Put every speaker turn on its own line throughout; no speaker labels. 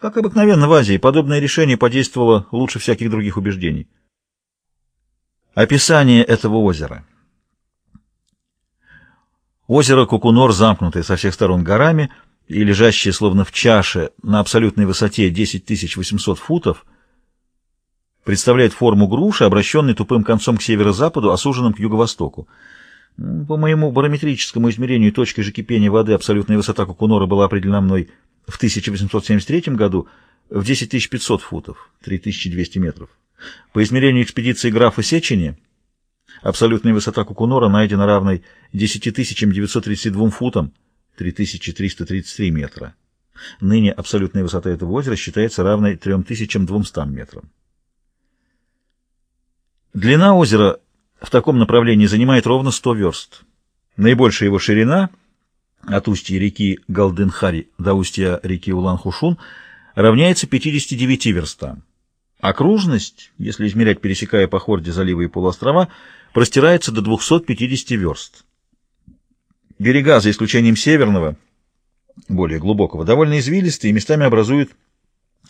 Как обыкновенно в Азии, подобное решение подействовало лучше всяких других убеждений. Описание этого озера. Озеро Кукунор, замкнутое со всех сторон горами и лежащее словно в чаше на абсолютной высоте 10 800 футов, представляет форму груши, обращенной тупым концом к северо-западу, осуженным к юго-востоку. По моему барометрическому измерению точкой же кипения воды абсолютная высота Кукунора была определена мной в 1873 году в 10 500 футов, 3200 метров. По измерению экспедиции графа Сечени абсолютная высота Кукунора найдена равной 10 932 футам, 3333 метра. Ныне абсолютная высота этого озера считается равной 3200 метрам. Длина озера в таком направлении занимает ровно 100 верст. Наибольшая его ширина от устья реки Галденхари до устья реки Улан-Хушун равняется 59 верстам. Окружность, если измерять, пересекая по хорде заливы и полуострова, простирается до 250 верст. Берега, за исключением северного, более глубокого, довольно извилистые и местами образуют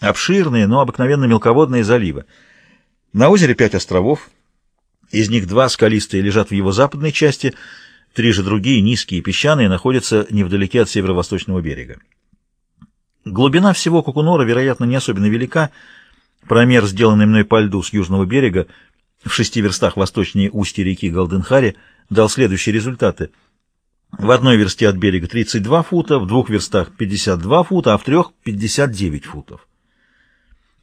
обширные, но обыкновенно мелководные заливы. На озере пять островов, из них два скалистые лежат в его западной части, три же другие, низкие и песчаные, находятся невдалеке от северо-восточного берега. Глубина всего Кукунора, вероятно, не особенно велика. Промер, сделанный мной по льду с южного берега, в шести верстах восточнее устья реки Галденхари, дал следующие результаты. В одной версте от берега 32 фута, в двух верстах 52 фута, а в трех 59 футов.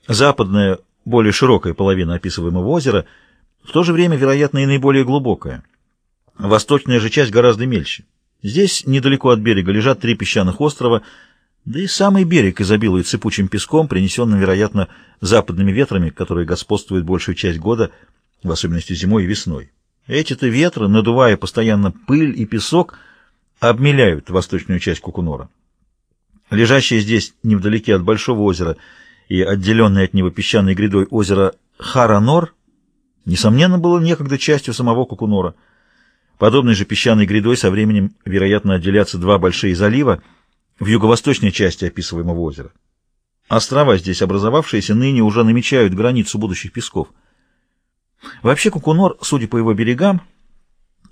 Западная, более широкая половина описываемого озера – в то же время, вероятно, и наиболее глубокая. Восточная же часть гораздо мельче. Здесь, недалеко от берега, лежат три песчаных острова, да и самый берег изобилует сыпучим песком, принесенным, вероятно, западными ветрами, которые господствуют большую часть года, в особенности зимой и весной. Эти-то ветры, надувая постоянно пыль и песок, обмеляют восточную часть Кукунора. Лежащее здесь, невдалеке от Большого озера и отделенное от него песчаной грядой озеро Харанор, несомненно, было некогда частью самого Кукунора. Подобной же песчаной грядой со временем, вероятно, отделятся два большие залива в юго-восточной части описываемого озера. Острова здесь образовавшиеся ныне уже намечают границу будущих песков. Вообще Кукунор, судя по его берегам,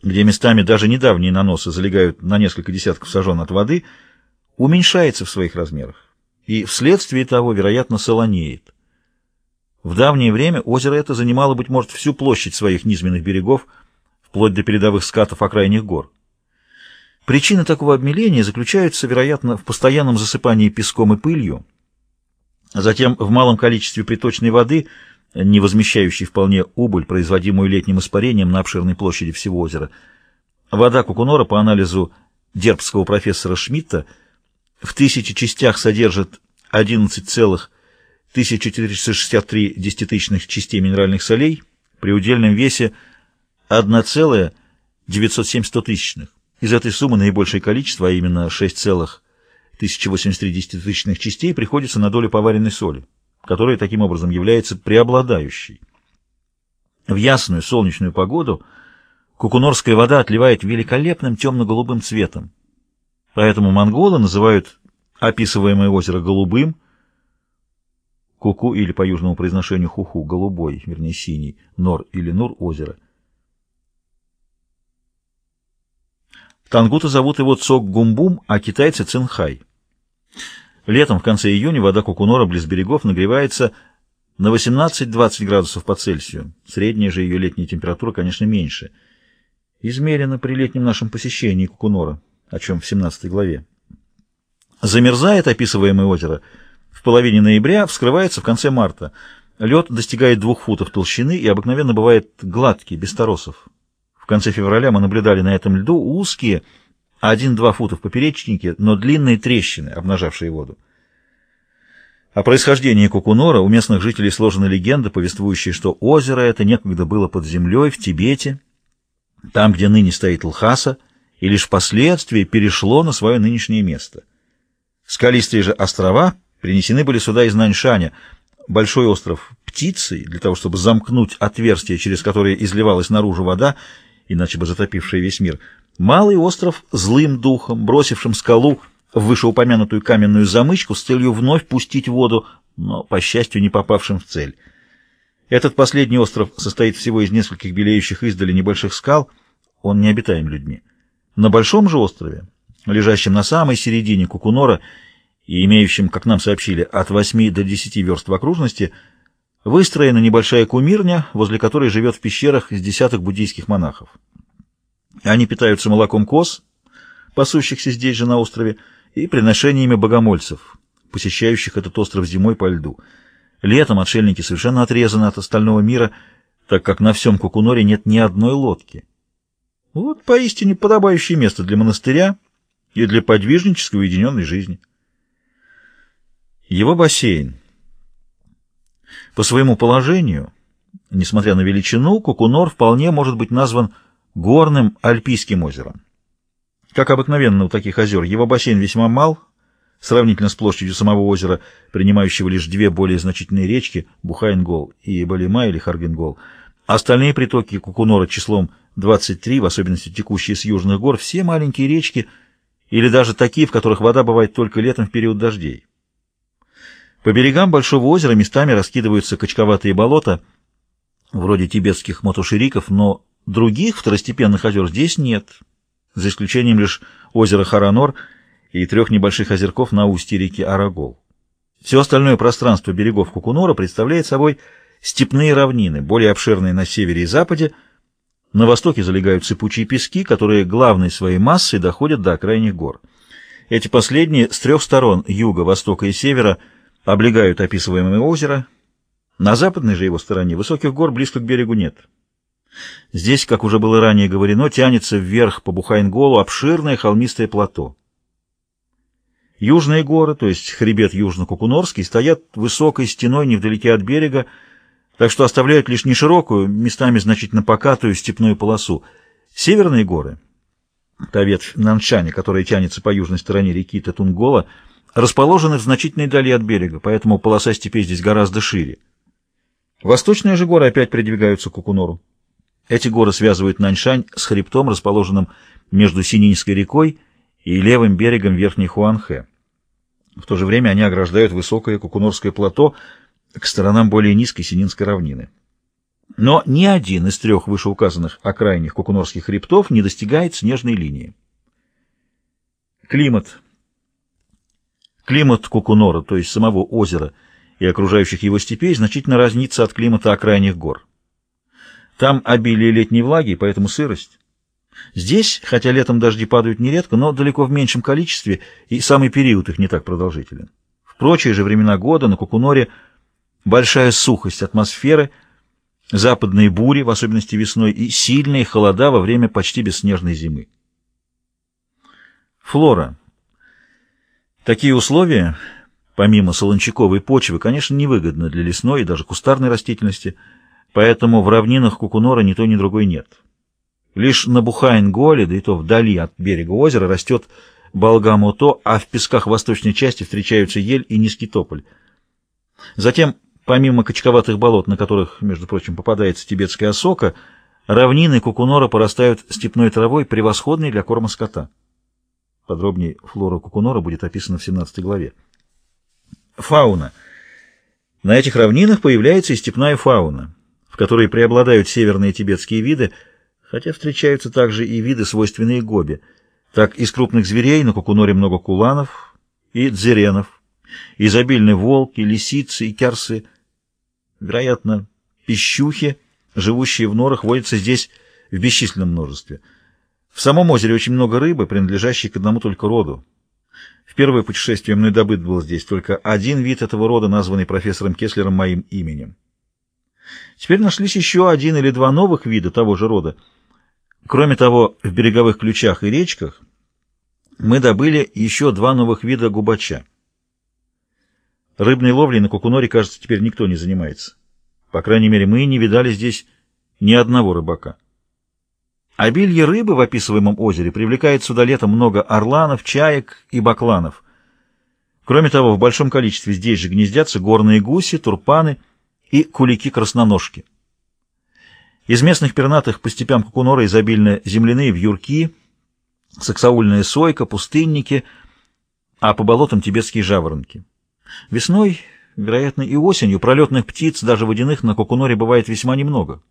где местами даже недавние наносы залегают на несколько десятков сажен от воды, уменьшается в своих размерах и вследствие того, вероятно, солонеет. В давнее время озеро это занимало, быть может, всю площадь своих низменных берегов, вплоть до передовых скатов окраинных гор. Причина такого обмеления заключается, вероятно, в постоянном засыпании песком и пылью, затем в малом количестве приточной воды, не возмещающей вполне убыль, производимую летним испарением на обширной площади всего озера. Вода Кукунора, по анализу дербского профессора Шмидта, в тысячи частях содержит 11,5 1463 десятитысячных частей минеральных солей при удельном весе 1,970 тысячных. Из этой суммы наибольшее количество, а именно 6,1083 десятитысячных частей, приходится на долю поваренной соли, которая таким образом является преобладающей. В ясную солнечную погоду кукунорская вода отливает великолепным темно-голубым цветом. Поэтому монголы называют описываемое озеро голубым, Куку или по южному произношению Хуху, голубой, вернее синий, Нор или Нур, озеро. Тангута зовут его Цок-Гумбум, а китайцы Цинхай. Летом в конце июня вода Кукунора близ берегов нагревается на 18-20 градусов по Цельсию. Средняя же ее летняя температура, конечно, меньше. Измерено при летнем нашем посещении Кукунора, о чем в 17 главе. Замерзает описываемое озеро – в половине ноября вскрывается в конце марта. Лед достигает двух футов толщины и обыкновенно бывает гладкий, без торосов. Конце февраля мы наблюдали на этом льду узкие, 1-2 фута в поперечнике, но длинные трещины, обнажавшие воду. О происхождении Кукунора у местных жителей сложена легенда, повествующая, что озеро это некогда было под землей в Тибете, там, где ныне стоит Лхаса, и лишь впоследствии перешло на свое нынешнее место. Скалистые же острова Принесены были сюда из Наньшаня. Большой остров птицей, для того, чтобы замкнуть отверстие, через которое изливалась наружу вода, иначе бы затопившая весь мир. Малый остров злым духом, бросившим скалу в вышеупомянутую каменную замычку с целью вновь пустить воду, но, по счастью, не попавшим в цель. Этот последний остров состоит всего из нескольких белеющих издали небольших скал, он не обитаем людьми. На большом же острове, лежащем на самой середине Кукунора и имеющем, как нам сообщили, от 8 до 10 верст в окружности, выстроена небольшая кумирня, возле которой живет в пещерах из десяток буддийских монахов. Они питаются молоком коз, пасущихся здесь же на острове, и приношениями богомольцев, посещающих этот остров зимой по льду. Летом отшельники совершенно отрезаны от остального мира, так как на всем Кукуноре нет ни одной лодки. Вот поистине подобающее место для монастыря и для подвижнической уединенной жизни. Его бассейн. По своему положению, несмотря на величину, Кукунор вполне может быть назван горным альпийским озером. Как обыкновенно у таких озер, его бассейн весьма мал, сравнительно с площадью самого озера, принимающего лишь две более значительные речки – Бухайнгол и Балима или Харгингол. Остальные притоки Кукунора числом 23, в особенности текущие с южных гор, все маленькие речки или даже такие, в которых вода бывает только летом в период дождей. По берегам Большого озера местами раскидываются качковатые болота, вроде тибетских мотошириков, но других второстепенных озер здесь нет – за исключением лишь озера Харанор и трех небольших озерков на устье реки Арагол. Все остальное пространство берегов Кукунора представляет собой степные равнины, более обширные на севере и западе. На востоке залегают сыпучие пески, которые главной своей массой доходят до окраинных гор. Эти последние с трех сторон, юга, востока и севера, облегают описываемое озеро. На западной же его стороне высоких гор близко к берегу нет. Здесь, как уже было ранее говорено, тянется вверх по Бухайнголу обширное холмистое плато. Южные горы, то есть хребет Южно-Кукунорский, стоят высокой стеной невдалеке от берега, так что оставляют лишь неширокую, местами значительно покатую степную полосу. Северные горы, та ветвь Наншани, которая тянется по южной стороне реки Татунгола, расположены в значительной дали от берега, поэтому полоса степей здесь гораздо шире. Восточные же горы опять придвигаются к Кукунору. Эти горы связывают Наньшань с хребтом, расположенным между Сининской рекой и левым берегом Верхней Хуанхэ. В то же время они ограждают высокое Кукунорское плато к сторонам более низкой Сининской равнины. Но ни один из трех вышеуказанных окраинных Кукунорских хребтов не достигает снежной линии. Климат. Климат Кукунора, то есть самого озера и окружающих его степей, значительно разнится от климата окраинных гор. Там обилие летней влаги, поэтому сырость. Здесь, хотя летом дожди падают нередко, но далеко в меньшем количестве, и самый период их не так продолжителен. В прочие же времена года на Кукуноре большая сухость атмосферы, западные бури, в особенности весной, и сильные холода во время почти бесснежной зимы. Флора. Такие условия, помимо солончаковой почвы, конечно, невыгодны для лесной и даже кустарной растительности – поэтому в равнинах Кукунора ни той, ни другой нет. Лишь на Бухайн-Голе, да и то вдали от берега озера, растет балга-мото, а в песках восточной части встречаются ель и низкий тополь. Затем, помимо качковатых болот, на которых, между прочим, попадается тибетская осока, равнины Кукунора порастают степной травой, превосходной для корма скота. Подробнее флора Кукунора будет описана в 17 главе. Фауна. На этих равнинах появляется и степная фауна в которой преобладают северные тибетские виды, хотя встречаются также и виды, свойственные Гоби. Так из крупных зверей на Кукуноре много куланов и дзеренов, изобильны волки, лисицы и кярсы. Вероятно, пищухи, живущие в норах, водятся здесь в бесчисленном множестве. В самом озере очень много рыбы, принадлежащей к одному только роду. В первое путешествие мной добыт был здесь только один вид этого рода, названный профессором Кеслером моим именем. Теперь нашлись еще один или два новых вида того же рода. Кроме того, в береговых ключах и речках мы добыли еще два новых вида губача. Рыбной ловлей на Кукуноре, кажется, теперь никто не занимается. По крайней мере, мы не видали здесь ни одного рыбака. Обилье рыбы в описываемом озере привлекает сюда летом много орланов, чаек и бакланов. Кроме того, в большом количестве здесь же гнездятся горные гуси, турпаны — и кулики-красноножки. Из местных пернатых по степям Кукунора изобильны земляные вьюрки, саксаульная сойка, пустынники, а по болотам тибетские жаворонки. Весной, вероятно, и осенью пролетных птиц, даже водяных, на Кокуноре бывает весьма немного.